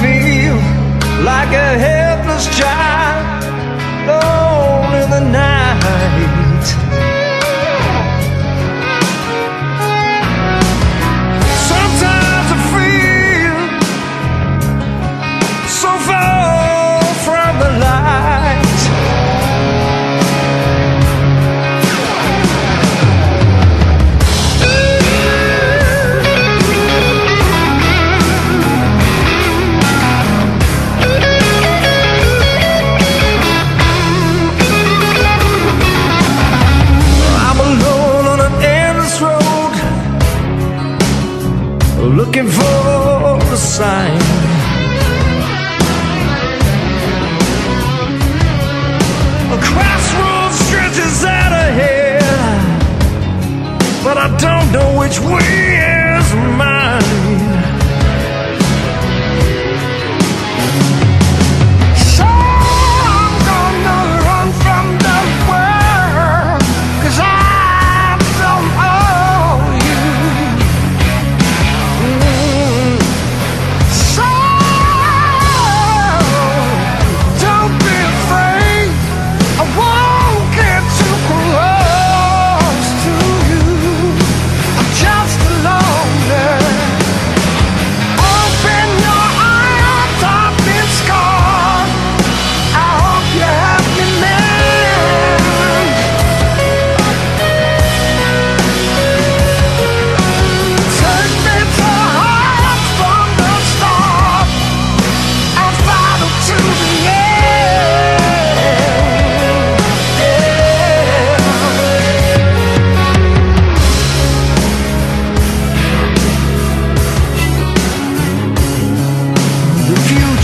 feel like a helpless child. Oh. sign.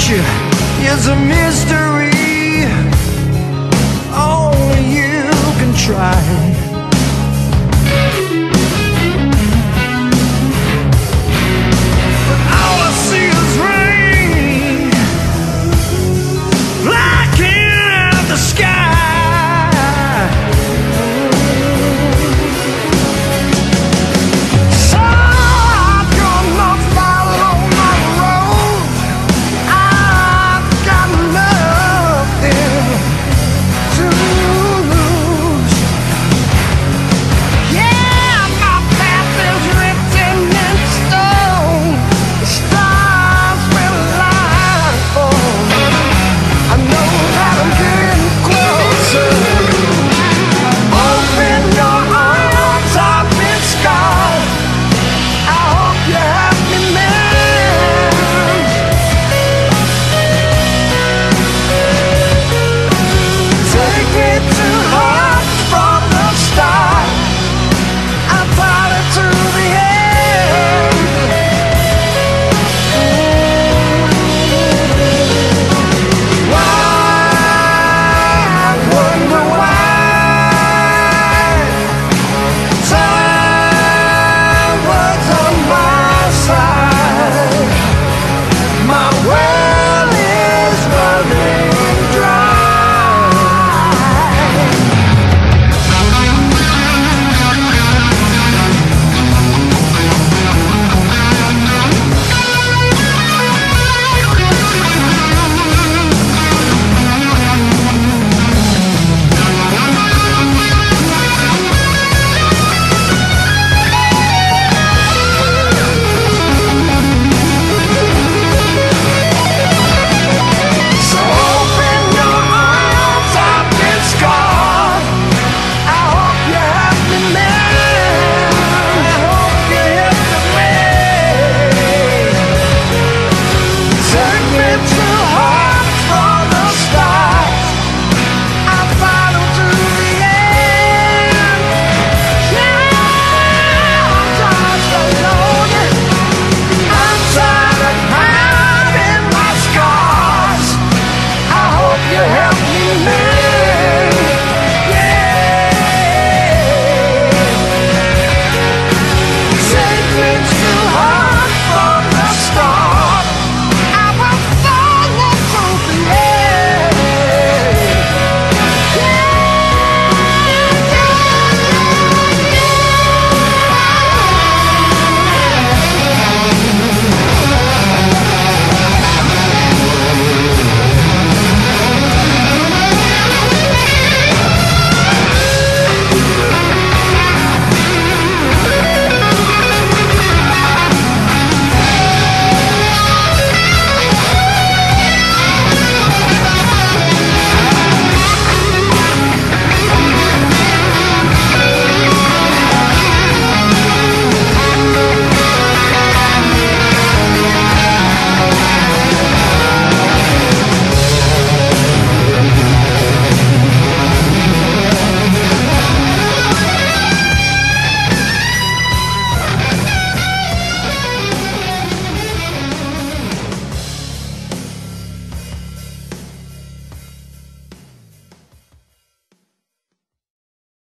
Future is a mystery. Only you can try.